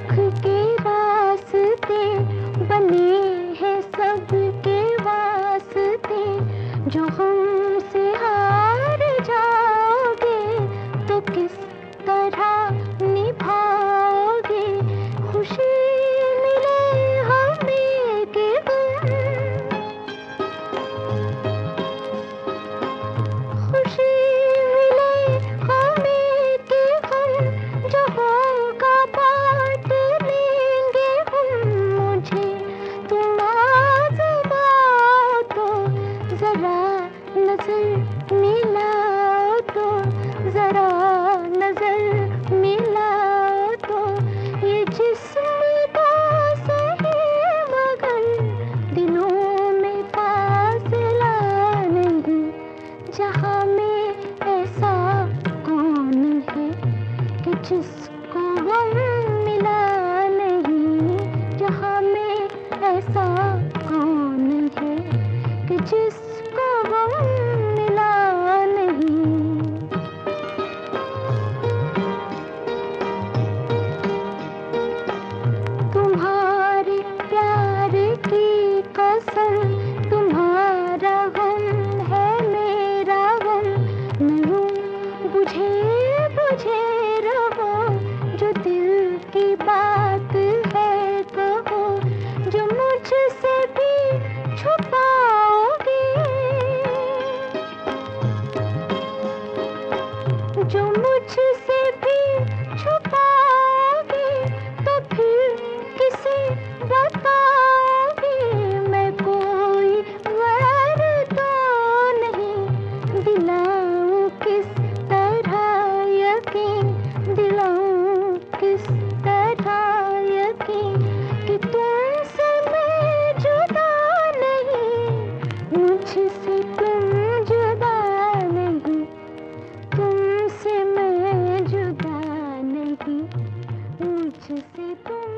सुख के रास्ते बने हैं सब के वास्ते। जो हमसे हार जाओगे तो किस तरह निभाओगे? खुशी जिसको गम मिला नहीं जहाँ में ऐसा कौन है कि जिस तुझसे तुम